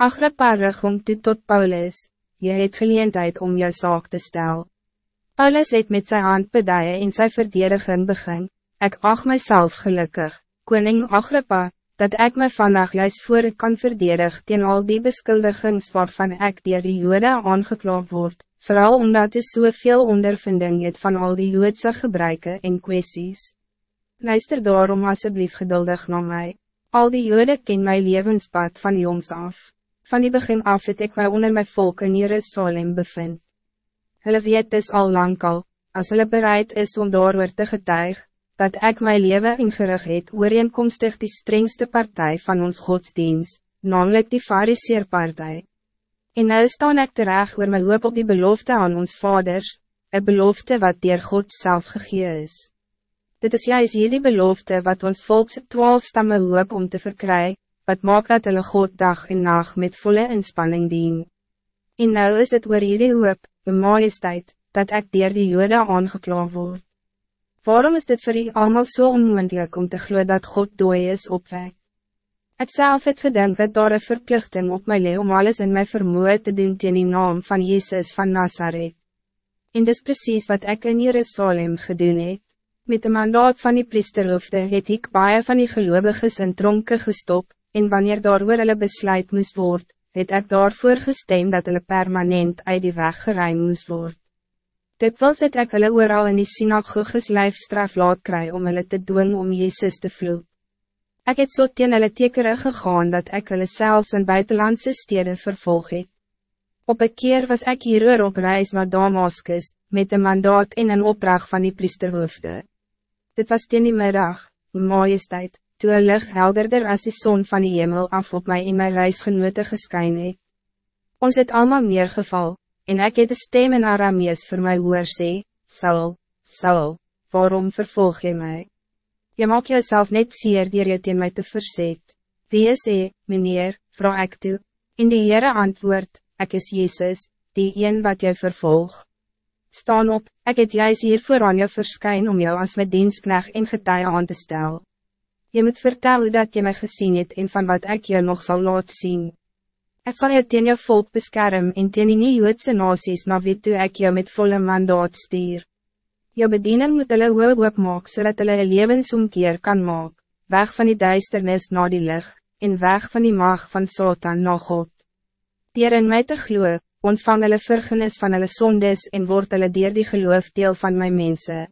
Agrippa rig om toe tot Paulus, je het geleendheid om jou zaak te stellen. Paulus het met zijn hand beduie en sy verdediging begin, ik acht mijzelf gelukkig, koning Agrippa, dat ik mij vandaag juist voor ik kan verdedig tegen al die beschuldigings waarvan ik dier die jode aangeklaagd word, vooral omdat er soveel ondervinding het van al die joodse gebruiken en kwesties. Luister daarom alsjeblieft geduldig naar mij. Al die jode ken mijn levenspad van jongs af. Van die begin af het ik mij onder mijn volk in Jerusalem bevind. Hulle weet is al lang al, as hulle bereid is om daar te getuig, dat ik mijn leven ingerig het ooreenkomstig die strengste partij van ons godsdienst, namelijk die fariseerpartij. En nou staan ek terecht oor my hoop op die belofte aan ons vaders, een belofte wat dier God zelf gegee is. Dit is juist hierdie belofte wat ons volkse twaalf stammen hoop om te verkrijgen, wat maakt dat hulle God dag en nacht met volle inspanning dien. En nou is het oor hierdie hoop, de majesteit, dat ik dier die jode aangeklaagd word. Waarom is dit voor u allemaal zo so onmogelijk om te geloven dat God dooi is opwek? Ik zelf het gedink dat daar een verplichting op mij lee om alles in mijn vermoe te doen in die naam van Jezus van Nazareth. En dis precies wat ik in Jerusalem gedoen het. Met de mandaat van die priesterhoofde het ik baie van die gelovigen in tronken gestop, en wanneer daar oor hulle besluit moest worden, het ek daarvoor gestem dat hulle permanent uit die weg geruim moest worden. Dikwels het ek hulle ooral in die synagoges lijfstraf laat kry om hulle te doen om Jezus te vloek. Ik het so teen hulle tekere gegaan dat ik hulle selfs in buitenlandse steden vervolg het. Op een keer was ik hier op reis naar Damascus, met een mandaat en een opdracht van die priesterhoofde. Dit was teen die middag, die majesteit, toe een licht helderder als die zon van die hemel af op mij in mijn reisgenote geskyn het. Ons het allemaal neergeval, en ik het de stem in Aramees voor mij hoor sê, Saul, Saul, waarom vervolg je mij? Je maak jezelf net zeer dier je teen mij te verzet. Wie hy, meneer, vraag ik toe, in die Heere antwoord, ik is Jezus, die een wat jy vervolg. Staan op, ik het juist hier voor aan jou verskyn om jou als mijn dienstknecht in getuie aan te stellen. Je moet vertellen dat je mij gezien hebt en van wat ik je nog zal laten zien. Ik zal je teen jou volk beschermen en teen die nie-Joodse nasies na wie toe ek jou met volle mandaat stuur. Jou bediening moet hulle hoog hoop maak, zodat hulle een levensomkeer kan maak, weg van die duisternis na die licht, en weg van die mag van Satan na God. Dier in my te glo, ontvang hulle vergenis van hulle sondes en word hulle dier die geloof deel van my mense.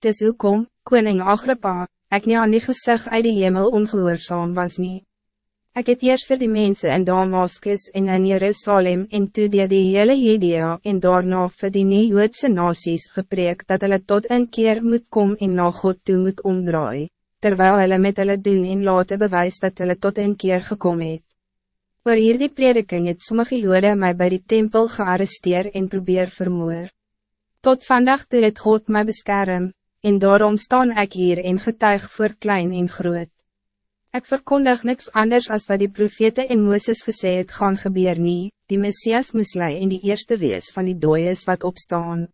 Dis hoekom, koning Agrippa, ek nie aan die gezicht uit die hemel ongehoorzaam was niet. Ik het eerst voor die mensen in Damascus en in Jerusalem en toe die die hele Judea en daarna vir die nie-Joodse nasies gepreek dat hulle tot een keer moet komen en na God toe moet omdraai, terwijl hulle met hulle doen en laten bewys dat hulle tot een keer gekomen het. Voor hier die prediking het sommige Jode mij bij die tempel gearresteerd en probeer vermoor. Tot vandaag toe het God mij bescherm, en daarom staan ik hier en getuig voor klein en groot. Ik verkondig niks anders als wat die profete en Mooses gesê het gaan gebeur nie, die Messias moes lei in die eerste wees van die dooies wat opstaan.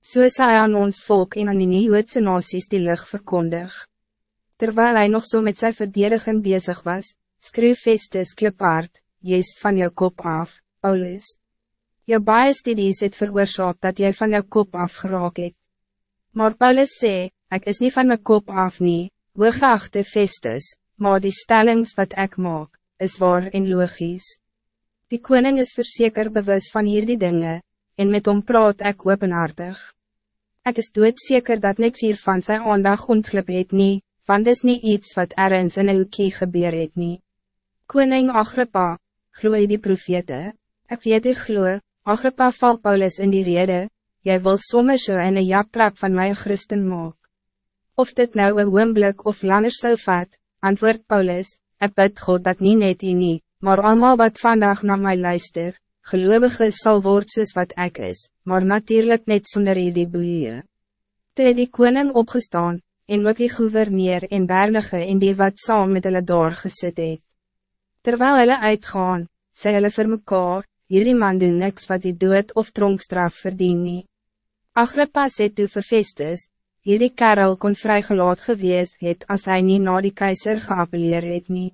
So is hy aan ons volk en aan die nie-Joodse nasies die licht verkondig. Terwijl hij nog zo so met zijn verdediging bezig was, skreef Festus klipaard, Jees van jou kop af, Paulus. Jou baie studies het veroorzaak dat jy van jou kop af geraak het. Maar Paulus sê, ik is niet van mijn kop af nie, hooggeachte Festus, maar die stellings wat ik maak, is waar en logisch. Die koning is verzeker bewust van hierdie dingen, en met hom praat ek openhartig. Ek is zeker dat niks hier van zijn aandag ontglip het nie, want dis nie iets wat ergens in een hoekie gebeur het nie. Koning Agrippa, gloei die profete, ek weet die gloe, Agrippa val Paulus in die rede, jy wil sommer so in een japtrap van my Christen maak. Of dit nou een oomblik of langer zou vat, antwoord Paulus, ik bid God dat niet net u nie, maar allemaal wat vandaag naar mij luister, geloovige sal word soos wat ik is, maar natuurlijk net zonder die boeie. Toe die koning opgestaan, en ook die gouverneur en bernige en die wat saam met hulle doorgesit het. Terwijl hulle uitgaan, sê hulle vir mekaar, hierdie man doen niks wat die dood of tronkstraf verdien nie. Agrippa sê toe vir Festus, hierdie kerel kon vrygelaat geweest het als hij niet naar die keizer geappeleer het nie.